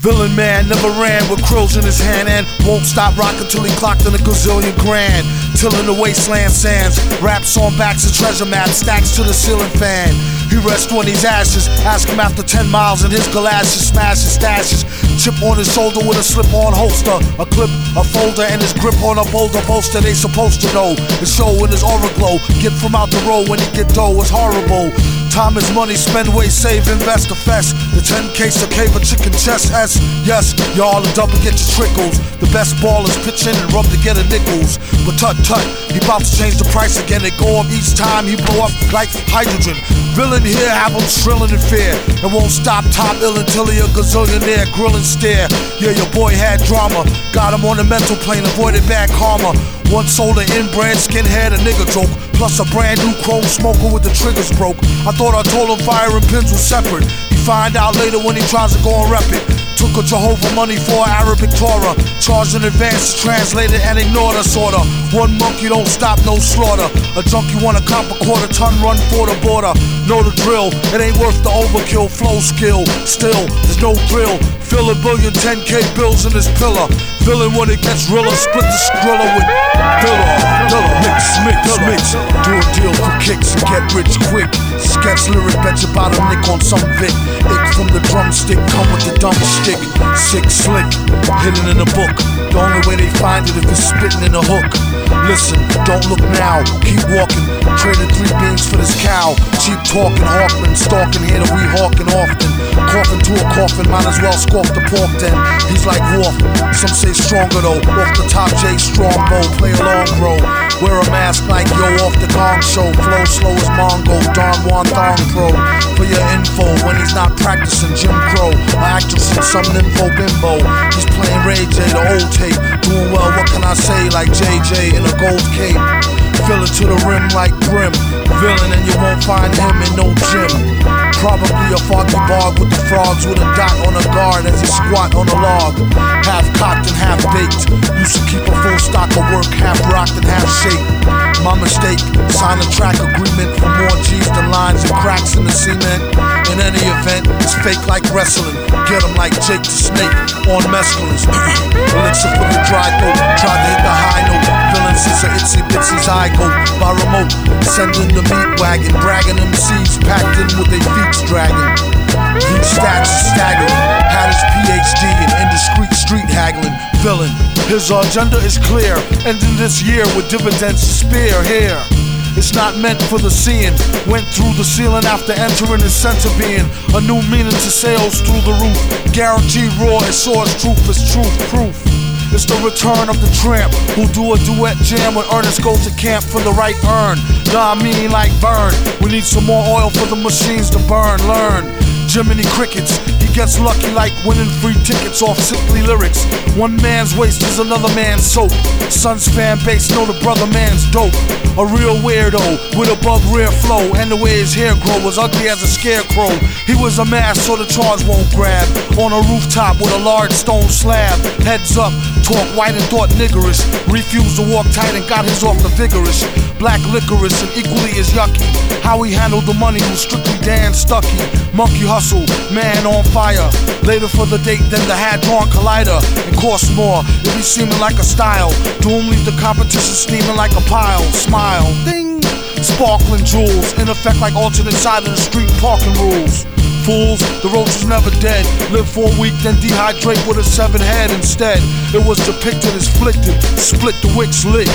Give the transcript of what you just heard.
Villain man never ran with krills in his hand and won't stop rocking till he clocked in a gazillion grand. Tilling the wasteland sands, raps on backs of treasure maps, stacks to the ceiling fan. He rests on these ashes, ask him after 10 miles and his galoshes, his stashes. Chip on his shoulder with a slip on holster, a clip, a folder, and his grip on a boulder bolster. They supposed to know the show in his aura glow. Get from out the road when he get dough is horrible. Time is money, spend, wait, save, invest, fest. The 10 case of cave, a chicken chest, S. Yes, y'all are double get your trickles. The best ballers pitch in and rub to get a nickels. But tut tut, he about to change the price again. They go up each time he blow up like hydrogen. Villain here, have him shrilling in fear. And won't stop top ill until he a gazillionaire, grilling stare. Yeah, your boy had drama. Got him on the mental plane, avoided bad karma. One sold an inbred skinhead, a nigga joke. Plus a brand new chrome smoker with the triggers broke. I thought I told him fire and pins was separate. He find out later when he tries to go and rep it. Took a Jehovah money for Arabic Torah. Charged in advance to translate it and ignored us order. One monkey don't stop, no slaughter. A junkie want a cop a quarter ton run for the border. Know the drill, it ain't worth the overkill. Flow skill, still, there's no thrill. Fill a billion 10k bills in this pillar. Villain when it gets realer, split the skrilla with Dilla, mix, mix, mix. Do a deal and get rich quick. Sketch lyric, bet your bottom nick on some Vic. Ick from the drumstick, come with the dumb stick. Sick, slick, hidden in a book. The only way they find it if it's spitting in a hook. Listen, don't look now, keep walking. Trading three beans for this cow. Cheap talking, Hawkman, stalking here that we hawking often. Coughing to a coffin, might as well scoff the pork then. He's like Wolf, some say stronger though. Off the top, Jay Strongbow, play along, bro. Wear a mask like yo off the gong show. Flow slow as Mongo, Don Juan Thong Pro. For your some nympho bimbo. He's playing Ray J, the old tape. Doing well, what can I say? Like JJ in a gold cape. Fill it to the rim like brim. Villain, and you won't find him in no gym. Probably a foggy bog with the frogs with a dot on a guard as he squat on a log. Half cocked and half baked. Used to keep a full stock of work, half rocked and half shaped. My mistake, sign a track agreement for more G's than lines and cracks in the cement. In any event, it's fake like wrestling. Get 'em like Jake the Snake on mescalines. Elixir for the dry throat, try to hit the high note. Villains is a itsy bitsy zygote by remote. Sending the meat wagon, bragging them seeds packed in with their feet dragging. Stats are staggering. Had his PhD in indiscreet street haggling. Villain, his agenda is clear. Ending this year with dividends to spare here. It's not meant for the seeing. Went through the ceiling after entering his center being. A new meaning to sales through the roof. Guaranteed raw, it soars truth is truth proof. It's the return of the tramp who do a duet jam when Ernest goes to camp for the right earn. Nah, I mean like burn. We need some more oil for the machines to burn. Learn. Jiminy Crickets, gets lucky like winning free tickets off simply lyrics. One man's waste is another man's soap. Son's fan base know the brother man's dope. A real weirdo with a bug rear flow, and the way his hair grow was ugly as a scarecrow. He was a mask so the charge won't grab. On a rooftop with a large stone slab. Heads up, talk white and thought niggerish. Refused to walk tight and got his off the vigorous. Black licorice and equally as yucky. How he handled the money was strictly Dan Stucky. Monkey hustle, man on fire. Later for the date than the Hadron Collider. It costs more, it be seeming like a style. Doom leave the competition steaming like a pile. Smile, ding. Sparkling jewels, in effect like alternate side of the street parking rules. Fools, the roach was never dead. Live for a week, then dehydrate with a seven head instead. It was depicted as flicked, split the wicks lit.